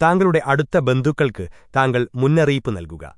താങ്കളുടെ അടുത്ത ബന്ധുക്കൾക്ക് താങ്കൾ മുന്നറിയിപ്പ് നൽകുക